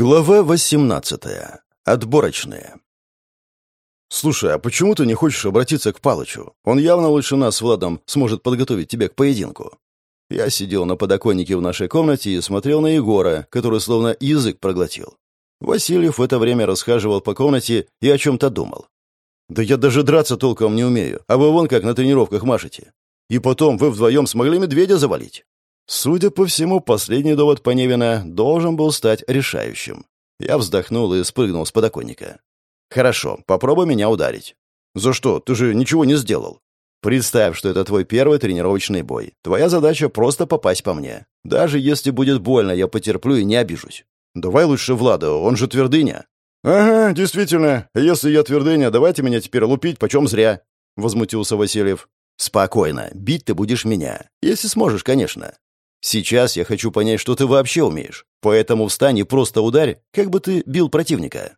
Глава 18. Отборочные. «Слушай, а почему ты не хочешь обратиться к Палычу? Он явно лучше нас Владом сможет подготовить тебя к поединку». Я сидел на подоконнике в нашей комнате и смотрел на Егора, который словно язык проглотил. Васильев в это время расхаживал по комнате и о чем-то думал. «Да я даже драться толком не умею, а вы вон как на тренировках машете. И потом вы вдвоем смогли медведя завалить». Судя по всему, последний довод Поневина должен был стать решающим. Я вздохнул и спрыгнул с подоконника. «Хорошо, попробуй меня ударить». «За что? Ты же ничего не сделал». «Представь, что это твой первый тренировочный бой. Твоя задача просто попасть по мне. Даже если будет больно, я потерплю и не обижусь. Давай лучше Влада, он же твердыня». «Ага, действительно. Если я твердыня, давайте меня теперь лупить, почем зря», — возмутился Васильев. «Спокойно. Бить ты будешь меня. Если сможешь, конечно. Сейчас я хочу понять, что ты вообще умеешь. Поэтому встань и просто ударь, как бы ты бил противника».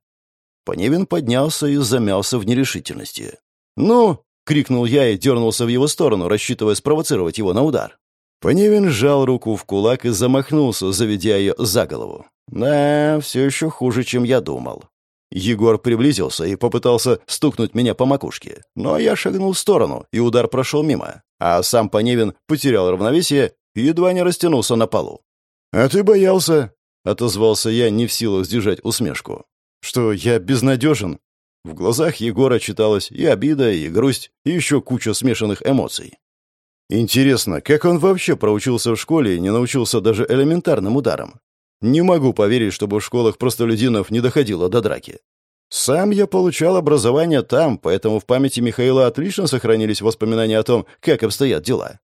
Поневин поднялся и замялся в нерешительности. «Ну!» — крикнул я и дернулся в его сторону, рассчитывая спровоцировать его на удар. Поневин сжал руку в кулак и замахнулся, заведя ее за голову. «Да, все еще хуже, чем я думал». Егор приблизился и попытался стукнуть меня по макушке, но я шагнул в сторону, и удар прошел мимо, а сам Поневин потерял равновесие едва не растянулся на полу. «А ты боялся?» — отозвался я, не в силах сдержать усмешку. «Что, я безнадежен?» В глазах Егора читалась и обида, и грусть, и еще куча смешанных эмоций. Интересно, как он вообще проучился в школе и не научился даже элементарным ударам? Не могу поверить, чтобы в школах простолюдинов не доходило до драки. Сам я получал образование там, поэтому в памяти Михаила отлично сохранились воспоминания о том, как обстоят дела.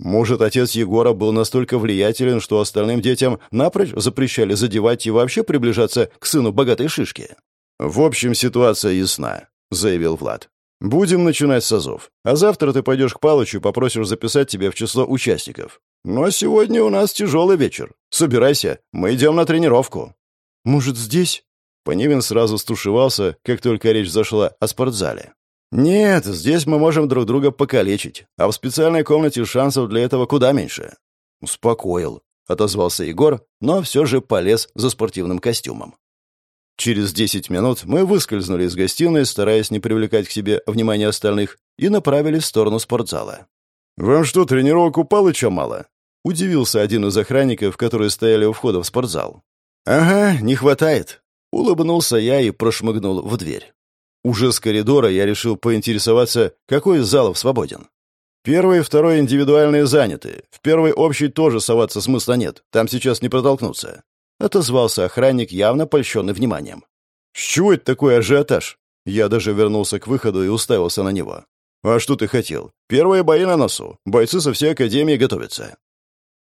Может, отец Егора был настолько влиятелен, что остальным детям напрочь запрещали задевать и вообще приближаться к сыну богатой шишки? «В общем, ситуация ясна», — заявил Влад. «Будем начинать с азов. А завтра ты пойдешь к Палычу и попросишь записать тебя в число участников. Но сегодня у нас тяжелый вечер. Собирайся, мы идем на тренировку». «Может, здесь?» Поневин сразу стушевался, как только речь зашла о спортзале. «Нет, здесь мы можем друг друга покалечить, а в специальной комнате шансов для этого куда меньше». «Успокоил», — отозвался Егор, но все же полез за спортивным костюмом. Через десять минут мы выскользнули из гостиной, стараясь не привлекать к себе внимание остальных, и направились в сторону спортзала. «Вам что, тренировок у Палыча мало?» — удивился один из охранников, которые стояли у входа в спортзал. «Ага, не хватает», — улыбнулся я и прошмыгнул в дверь. Уже с коридора я решил поинтересоваться, какой из залов свободен. Первый и второй индивидуальные заняты. В первый общий тоже соваться смысла нет. Там сейчас не протолкнуться. Отозвался охранник, явно польщенный вниманием. «С чего это такой ажиотаж?» Я даже вернулся к выходу и уставился на него. «А что ты хотел? Первые бои на носу. Бойцы со всей академии готовятся».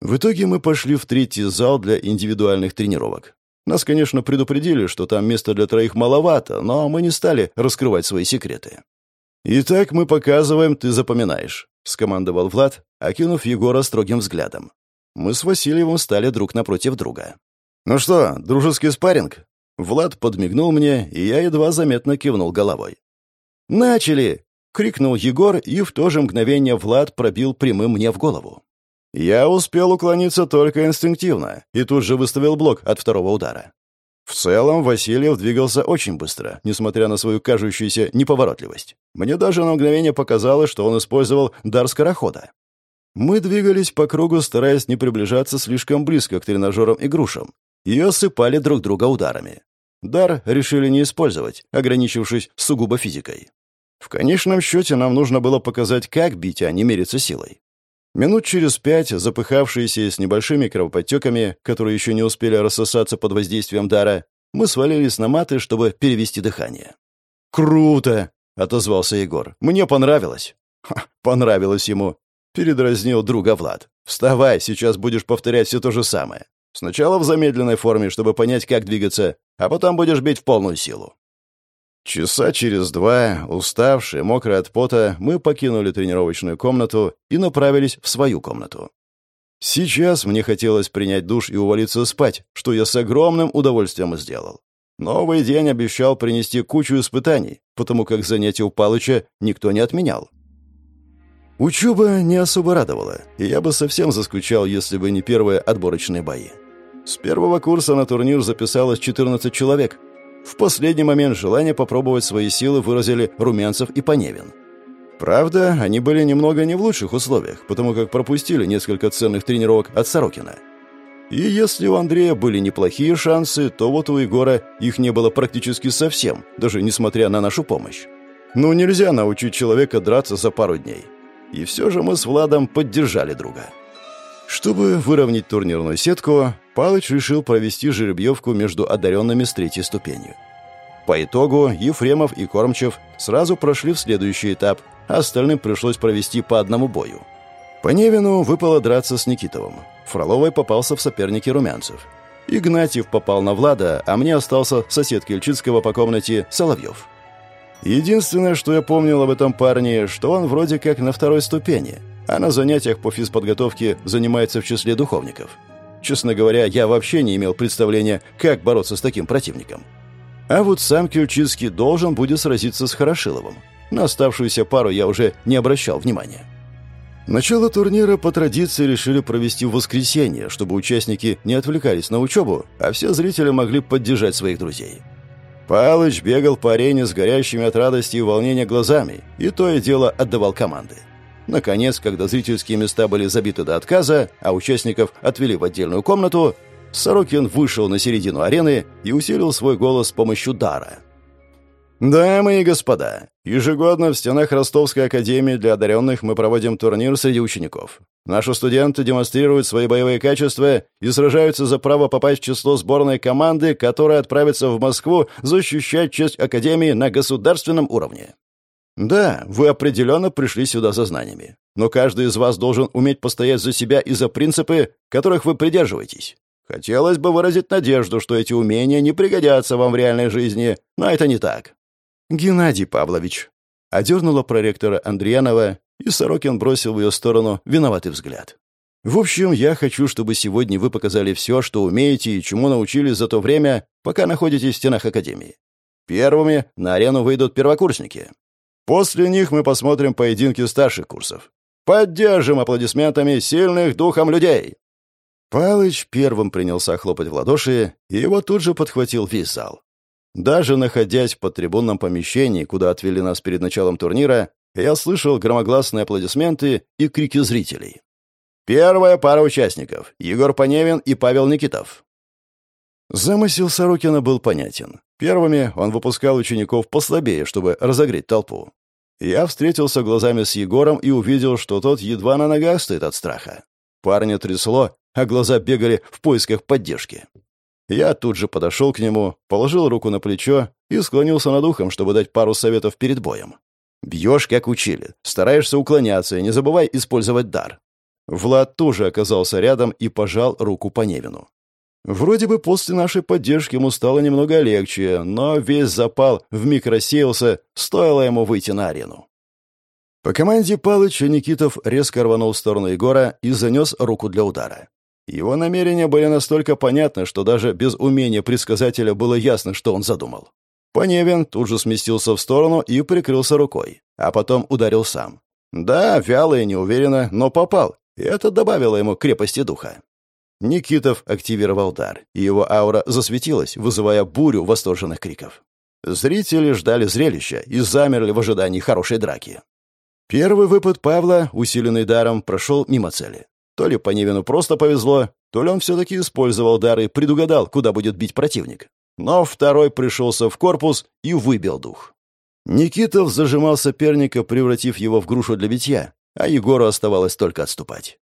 В итоге мы пошли в третий зал для индивидуальных тренировок. Нас, конечно, предупредили, что там места для троих маловато, но мы не стали раскрывать свои секреты. «Итак, мы показываем, ты запоминаешь», — скомандовал Влад, окинув Егора строгим взглядом. Мы с Васильевым стали друг напротив друга. «Ну что, дружеский спарринг?» Влад подмигнул мне, и я едва заметно кивнул головой. «Начали!» — крикнул Егор, и в то же мгновение Влад пробил прямым мне в голову. Я успел уклониться только инстинктивно и тут же выставил блок от второго удара. В целом Васильев двигался очень быстро, несмотря на свою кажущуюся неповоротливость. Мне даже на мгновение показалось, что он использовал дар скорохода. Мы двигались по кругу, стараясь не приближаться слишком близко к тренажерам и грушам, и осыпали друг друга ударами. Дар решили не использовать, ограничившись сугубо физикой. В конечном счете нам нужно было показать, как бить, а не мериться силой. Минут через пять, запыхавшиеся с небольшими кровоподтеками, которые еще не успели рассосаться под воздействием дара, мы свалились на маты, чтобы перевести дыхание. «Круто!» — отозвался Егор. «Мне понравилось». Ха, понравилось ему. Передразнил друга Влад. «Вставай, сейчас будешь повторять все то же самое. Сначала в замедленной форме, чтобы понять, как двигаться, а потом будешь бить в полную силу». Часа через два, уставшие, мокрые от пота, мы покинули тренировочную комнату и направились в свою комнату. Сейчас мне хотелось принять душ и увалиться спать, что я с огромным удовольствием сделал. Новый день обещал принести кучу испытаний, потому как занятия у Палыча никто не отменял. Учеба не особо радовала, и я бы совсем заскучал, если бы не первые отборочные бои. С первого курса на турнир записалось 14 человек. В последний момент желание попробовать свои силы выразили Румянцев и Поневин. Правда, они были немного не в лучших условиях, потому как пропустили несколько ценных тренировок от Сорокина. И если у Андрея были неплохие шансы, то вот у Егора их не было практически совсем, даже несмотря на нашу помощь. Ну, нельзя научить человека драться за пару дней. И все же мы с Владом поддержали друга. Чтобы выровнять турнирную сетку, Палыч решил провести жеребьевку между одаренными с третьей ступенью. По итогу Ефремов и Кормчев сразу прошли в следующий этап, а остальным пришлось провести по одному бою. По Невину выпало драться с Никитовым. Фроловой попался в соперники румянцев. Игнатьев попал на Влада, а мне остался сосед Кельчицкого по комнате Соловьев. Единственное, что я помнил об этом парне, что он вроде как на второй ступени, а на занятиях по физподготовке занимается в числе духовников. Честно говоря, я вообще не имел представления, как бороться с таким противником. А вот сам Кельчицкий должен будет сразиться с Хорошиловым. На оставшуюся пару я уже не обращал внимания. Начало турнира по традиции решили провести в воскресенье, чтобы участники не отвлекались на учебу, а все зрители могли поддержать своих друзей. Палыч бегал по арене с горящими от радости и волнения глазами, и то и дело отдавал команды. Наконец, когда зрительские места были забиты до отказа, а участников отвели в отдельную комнату, Сорокин вышел на середину арены и усилил свой голос с помощью дара. «Дамы и господа, ежегодно в стенах Ростовской академии для одаренных мы проводим турнир среди учеников. Наши студенты демонстрируют свои боевые качества и сражаются за право попасть в число сборной команды, которая отправится в Москву защищать честь академии на государственном уровне. Да, вы определенно пришли сюда за знаниями, но каждый из вас должен уметь постоять за себя и за принципы, которых вы придерживаетесь. Хотелось бы выразить надежду, что эти умения не пригодятся вам в реальной жизни, но это не так. «Геннадий Павлович», — одернула проректора Андриянова, и Сорокин бросил в ее сторону виноватый взгляд. «В общем, я хочу, чтобы сегодня вы показали все, что умеете и чему научились за то время, пока находитесь в стенах Академии. Первыми на арену выйдут первокурсники. После них мы посмотрим поединки старших курсов. Поддержим аплодисментами сильных духом людей!» Палыч первым принялся хлопать в ладоши, и его тут же подхватил весь зал. Даже находясь в подтрибунном помещении, куда отвели нас перед началом турнира, я слышал громогласные аплодисменты и крики зрителей. Первая пара участников — Егор Поневин и Павел Никитов. Замысел Сорокина был понятен. Первыми он выпускал учеников послабее, чтобы разогреть толпу. Я встретился глазами с Егором и увидел, что тот едва на ногах стоит от страха. Парня трясло, а глаза бегали в поисках поддержки. Я тут же подошел к нему, положил руку на плечо и склонился над ухом, чтобы дать пару советов перед боем. «Бьешь, как учили. Стараешься уклоняться и не забывай использовать дар». Влад тоже оказался рядом и пожал руку по Невину. Вроде бы после нашей поддержки ему стало немного легче, но весь запал вмиг рассеялся, стоило ему выйти на арену. По команде Палыча Никитов резко рванул в сторону Егора и занес руку для удара. Его намерения были настолько понятны, что даже без умения предсказателя было ясно, что он задумал. Поневин тут же сместился в сторону и прикрылся рукой, а потом ударил сам. Да, вяло и неуверенно, но попал, и это добавило ему крепости духа. Никитов активировал дар, и его аура засветилась, вызывая бурю восторженных криков. Зрители ждали зрелища и замерли в ожидании хорошей драки. Первый выпад Павла, усиленный даром, прошел мимо цели. То ли Поневину просто повезло, то ли он все-таки использовал дар и предугадал, куда будет бить противник. Но второй пришелся в корпус и выбил дух. Никитов зажимал соперника, превратив его в грушу для битья, а Егору оставалось только отступать.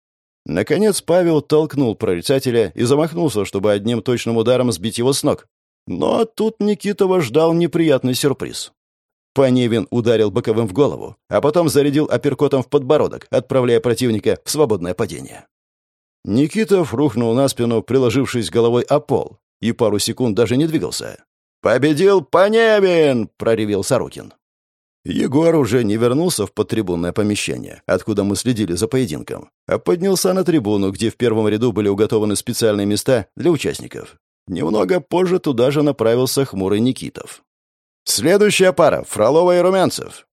Наконец Павел толкнул прорицателя и замахнулся, чтобы одним точным ударом сбить его с ног. Но тут Никитова ждал неприятный сюрприз. Поневин ударил боковым в голову, а потом зарядил апперкотом в подбородок, отправляя противника в свободное падение. Никитов рухнул на спину, приложившись головой о пол, и пару секунд даже не двигался. «Победил Поневин!» — проревел Сорокин. Егор уже не вернулся в подтрибунное помещение, откуда мы следили за поединком, а поднялся на трибуну, где в первом ряду были уготованы специальные места для участников. Немного позже туда же направился хмурый Никитов. «Следующая пара — Фролова и Румянцев».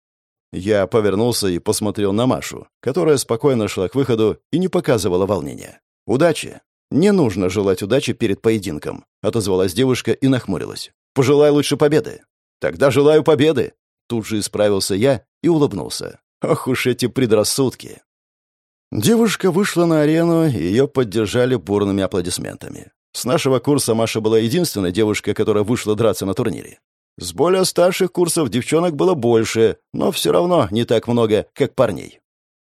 Я повернулся и посмотрел на Машу, которая спокойно шла к выходу и не показывала волнения. «Удачи!» «Не нужно желать удачи перед поединком», — отозвалась девушка и нахмурилась. «Пожелай лучше победы». «Тогда желаю победы!» Тут же исправился я и улыбнулся. «Ох уж эти предрассудки!» Девушка вышла на арену, и ее поддержали бурными аплодисментами. С нашего курса Маша была единственной девушкой, которая вышла драться на турнире. С более старших курсов девчонок было больше, но все равно не так много, как парней.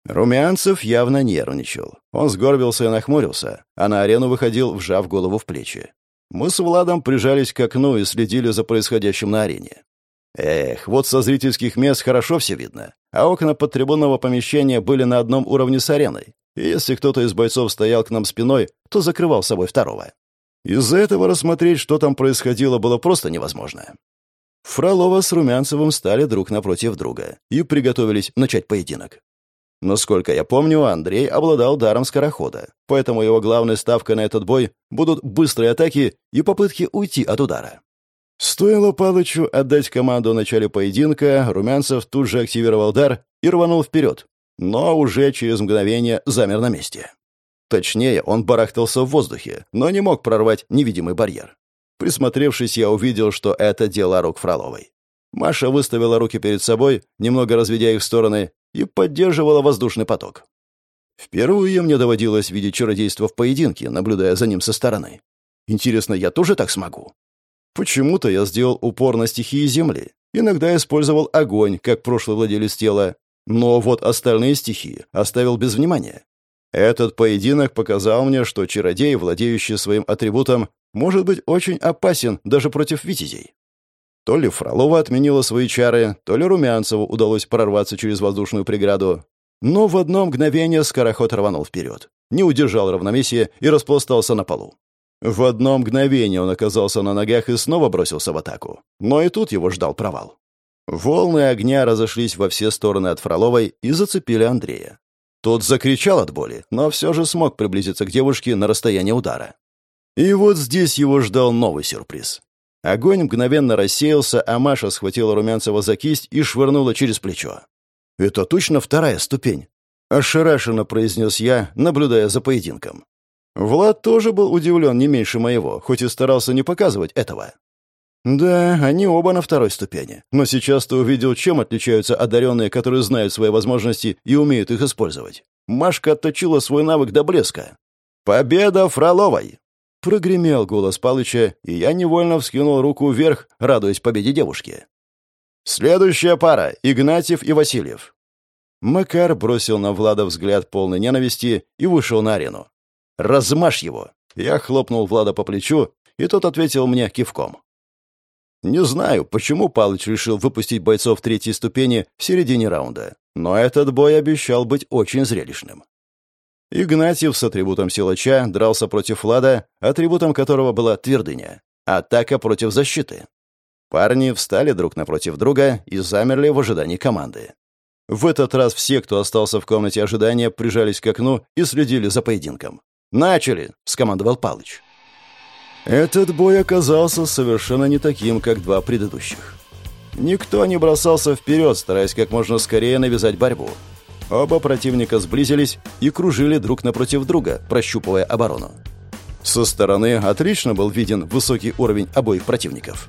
Румянцев явно нервничал. Он сгорбился и нахмурился, а на арену выходил, вжав голову в плечи. Мы с Владом прижались к окну и следили за происходящим на арене. Эх, вот со зрительских мест хорошо все видно, а окна подтрибунного помещения были на одном уровне с ареной, и если кто-то из бойцов стоял к нам спиной, то закрывал собой второго. Из-за этого рассмотреть, что там происходило, было просто невозможно. Фролова с Румянцевым стали друг напротив друга и приготовились начать поединок. Насколько я помню, Андрей обладал даром скорохода, поэтому его главной ставкой на этот бой будут быстрые атаки и попытки уйти от удара. Стоило Палычу отдать команду о начале поединка, Румянцев тут же активировал дар и рванул вперед, но уже через мгновение замер на месте. Точнее, он барахтался в воздухе, но не мог прорвать невидимый барьер. Присмотревшись, я увидел, что это дело рук Фроловой. Маша выставила руки перед собой, немного разведя их в стороны, и поддерживала воздушный поток. Впервые мне доводилось видеть чародейство в поединке, наблюдая за ним со стороны. Интересно, я тоже так смогу? Почему-то я сделал упор на стихии Земли. Иногда использовал огонь, как прошлый владелец тела. Но вот остальные стихии оставил без внимания. Этот поединок показал мне, что чародей, владеющий своим атрибутом, может быть очень опасен даже против витязей. То ли Фролова отменила свои чары, то ли Румянцеву удалось прорваться через воздушную преграду. Но в одно мгновение скороход рванул вперед, не удержал равновесия и распластался на полу. В одно мгновение он оказался на ногах и снова бросился в атаку. Но и тут его ждал провал. Волны огня разошлись во все стороны от Фроловой и зацепили Андрея. Тот закричал от боли, но все же смог приблизиться к девушке на расстояние удара. И вот здесь его ждал новый сюрприз. Огонь мгновенно рассеялся, а Маша схватила Румянцева за кисть и швырнула через плечо. «Это точно вторая ступень?» — ошарашенно произнес я, наблюдая за поединком. Влад тоже был удивлен не меньше моего, хоть и старался не показывать этого. Да, они оба на второй ступени. Но сейчас ты увидел, чем отличаются одаренные, которые знают свои возможности и умеют их использовать. Машка отточила свой навык до блеска. «Победа Фроловой!» Прогремел голос Палыча, и я невольно вскинул руку вверх, радуясь победе девушки. «Следующая пара — Игнатьев и Васильев». Макар бросил на Влада взгляд полной ненависти и вышел на арену. Размажь его!» Я хлопнул Влада по плечу, и тот ответил мне кивком. Не знаю, почему Палыч решил выпустить бойцов третьей ступени в середине раунда, но этот бой обещал быть очень зрелищным. Игнатьев с атрибутом силача дрался против Влада, атрибутом которого была твердыня. Атака против защиты. Парни встали друг напротив друга и замерли в ожидании команды. В этот раз все, кто остался в комнате ожидания, прижались к окну и следили за поединком. «Начали!» — скомандовал Палыч. Этот бой оказался совершенно не таким, как два предыдущих. Никто не бросался вперед, стараясь как можно скорее навязать борьбу. Оба противника сблизились и кружили друг напротив друга, прощупывая оборону. Со стороны отлично был виден высокий уровень обоих противников.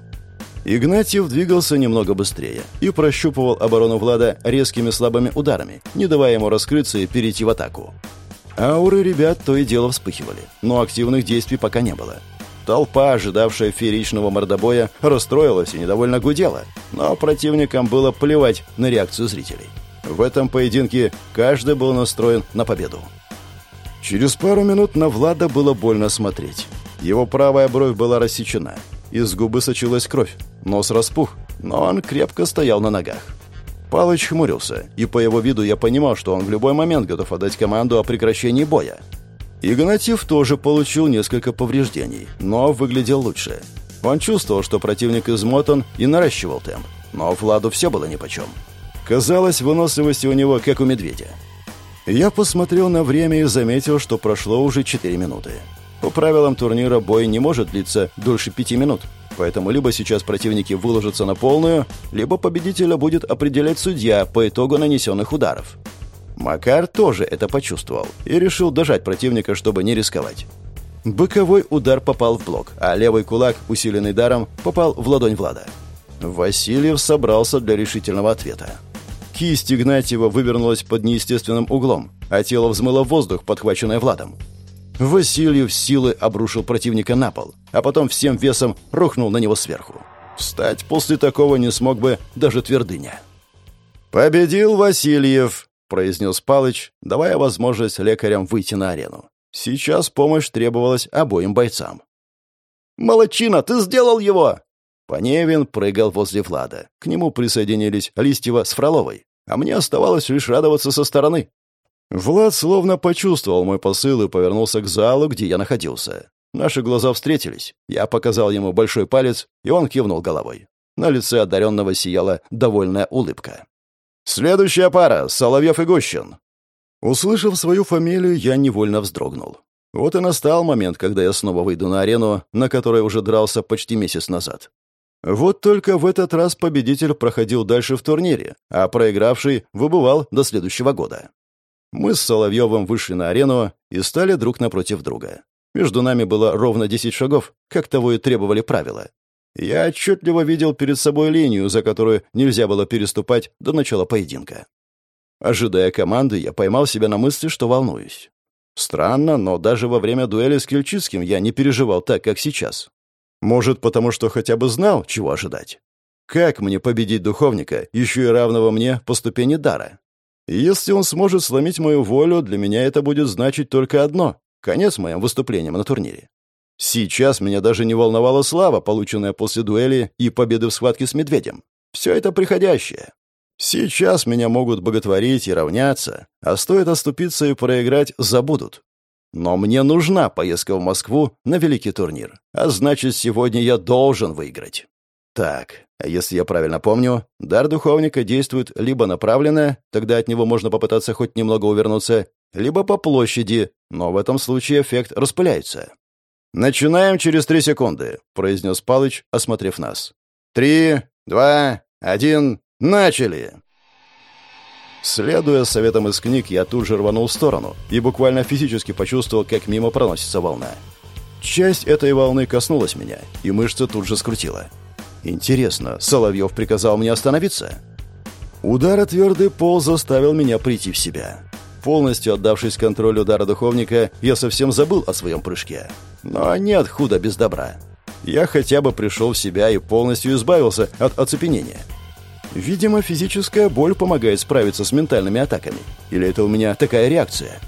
Игнатьев двигался немного быстрее и прощупывал оборону Влада резкими слабыми ударами, не давая ему раскрыться и перейти в атаку. Ауры ребят то и дело вспыхивали, но активных действий пока не было. Толпа, ожидавшая фееричного мордобоя, расстроилась и недовольно гудела, но противникам было плевать на реакцию зрителей. В этом поединке каждый был настроен на победу. Через пару минут на Влада было больно смотреть. Его правая бровь была рассечена, из губы сочилась кровь, нос распух, но он крепко стоял на ногах. Палыч хмурился, и по его виду я понимал, что он в любой момент готов отдать команду о прекращении боя. Игнатьев тоже получил несколько повреждений, но выглядел лучше. Он чувствовал, что противник измотан и наращивал темп, но Владу все было нипочем. Казалось, выносливости у него, как у медведя. Я посмотрел на время и заметил, что прошло уже 4 минуты. По правилам турнира бой не может длиться дольше 5 минут, Поэтому либо сейчас противники выложатся на полную, либо победителя будет определять судья по итогу нанесенных ударов. Макар тоже это почувствовал и решил дожать противника, чтобы не рисковать. Боковой удар попал в блок, а левый кулак, усиленный даром, попал в ладонь Влада. Васильев собрался для решительного ответа. Кисть Игнатьева вывернулась под неестественным углом, а тело взмыло в воздух, подхваченное Владом. Васильев силой обрушил противника на пол, а потом всем весом рухнул на него сверху. Встать после такого не смог бы даже твердыня. «Победил Васильев!» — произнес Палыч, давая возможность лекарям выйти на арену. Сейчас помощь требовалась обоим бойцам. «Молодчина, ты сделал его!» Поневин прыгал возле Влада. К нему присоединились Листьева с Фроловой, а мне оставалось лишь радоваться со стороны. Влад словно почувствовал мой посыл и повернулся к залу, где я находился. Наши глаза встретились. Я показал ему большой палец, и он кивнул головой. На лице одаренного сияла довольная улыбка. «Следующая пара — Соловьев и Гущин». Услышав свою фамилию, я невольно вздрогнул. Вот и настал момент, когда я снова выйду на арену, на которой уже дрался почти месяц назад. Вот только в этот раз победитель проходил дальше в турнире, а проигравший выбывал до следующего года. Мы с Соловьевым вышли на арену и стали друг напротив друга. Между нами было ровно 10 шагов, как того и требовали правила. Я отчетливо видел перед собой линию, за которую нельзя было переступать до начала поединка. Ожидая команды, я поймал себя на мысли, что волнуюсь. Странно, но даже во время дуэли с Ключицким я не переживал так, как сейчас. Может, потому что хотя бы знал, чего ожидать. Как мне победить духовника, еще и равного мне по ступени дара? Если он сможет сломить мою волю, для меня это будет значить только одно — конец моим выступлениям на турнире. Сейчас меня даже не волновала слава, полученная после дуэли и победы в схватке с медведем. Все это приходящее. Сейчас меня могут боготворить и равняться, а стоит оступиться и проиграть, забудут. Но мне нужна поездка в Москву на великий турнир, а значит, сегодня я должен выиграть. Так, если я правильно помню, дар духовника действует либо направленно, тогда от него можно попытаться хоть немного увернуться, либо по площади, но в этом случае эффект распыляется. «Начинаем через три секунды», — произнес Палыч, осмотрев нас. «Три, два, один, начали!» Следуя советам из книг, я тут же рванул в сторону и буквально физически почувствовал, как мимо проносится волна. Часть этой волны коснулась меня, и мышцы тут же скрутила. Интересно, Соловьев приказал мне остановиться? Удар о твердый пол заставил меня прийти в себя. Полностью отдавшись контролю удара духовника, я совсем забыл о своем прыжке. Но нет худа без добра. Я хотя бы пришел в себя и полностью избавился от оцепенения. Видимо, физическая боль помогает справиться с ментальными атаками. Или это у меня такая реакция?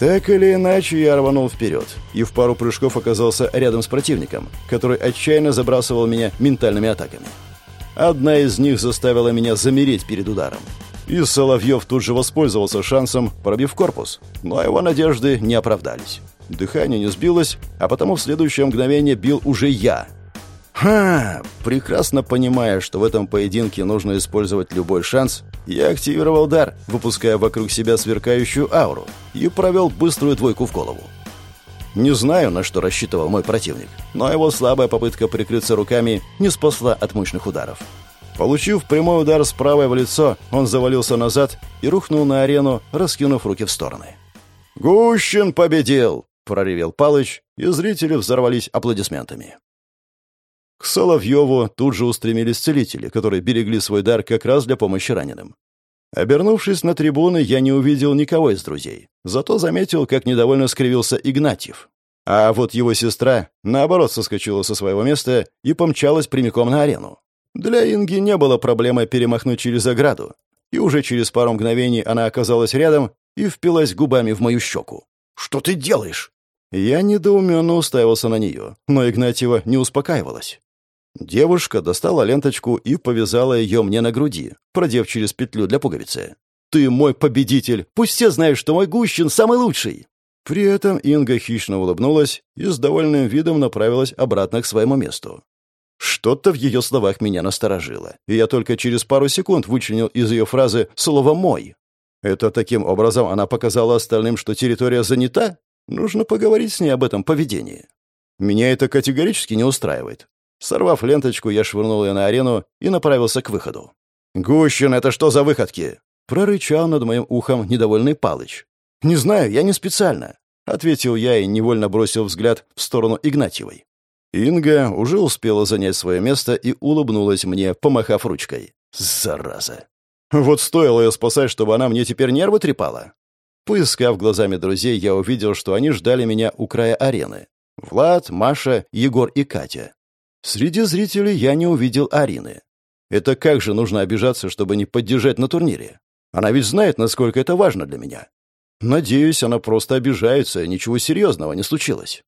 Так или иначе, я рванул вперед и в пару прыжков оказался рядом с противником, который отчаянно забрасывал меня ментальными атаками. Одна из них заставила меня замереть перед ударом. И Соловьев тут же воспользовался шансом, пробив корпус, но его надежды не оправдались. Дыхание не сбилось, а потому в следующее мгновение бил уже я — Ха! Прекрасно понимая, что в этом поединке нужно использовать любой шанс, я активировал дар, выпуская вокруг себя сверкающую ауру, и провел быструю двойку в голову. Не знаю, на что рассчитывал мой противник, но его слабая попытка прикрыться руками не спасла от мощных ударов. Получив прямой удар справа в лицо, он завалился назад и рухнул на арену, раскинув руки в стороны. «Гущин победил!» — проревел Палыч, и зрители взорвались аплодисментами. К Соловьеву тут же устремились целители, которые берегли свой дар как раз для помощи раненым. Обернувшись на трибуны, я не увидел никого из друзей. Зато заметил, как недовольно скривился Игнатьев. А вот его сестра, наоборот, соскочила со своего места и помчалась прямиком на арену. Для Инги не было проблемы перемахнуть через ограду. И уже через пару мгновений она оказалась рядом и впилась губами в мою щеку. «Что ты делаешь?» Я недоуменно уставился на нее, но Игнатьева не успокаивалась. Девушка достала ленточку и повязала ее мне на груди, продев через петлю для пуговицы. «Ты мой победитель! Пусть все знают, что мой Гущин самый лучший!» При этом Инга хищно улыбнулась и с довольным видом направилась обратно к своему месту. Что-то в ее словах меня насторожило, и я только через пару секунд вычленил из ее фразы слово «мой». Это таким образом она показала остальным, что территория занята? Нужно поговорить с ней об этом поведении. Меня это категорически не устраивает. Сорвав ленточку, я швырнул ее на арену и направился к выходу. «Гущин, это что за выходки?» Прорычал над моим ухом недовольный Палыч. «Не знаю, я не специально». — ответил я и невольно бросил взгляд в сторону Игнатьевой. Инга уже успела занять свое место и улыбнулась мне, помахав ручкой. Зараза! Вот стоило ее спасать, чтобы она мне теперь нервы трепала. Поискав глазами друзей, я увидел, что они ждали меня у края арены. Влад, Маша, Егор и Катя. Среди зрителей я не увидел Арины. Это как же нужно обижаться, чтобы не поддержать на турнире? Она ведь знает, насколько это важно для меня. Надеюсь, она просто обижается, ничего серьезного не случилось.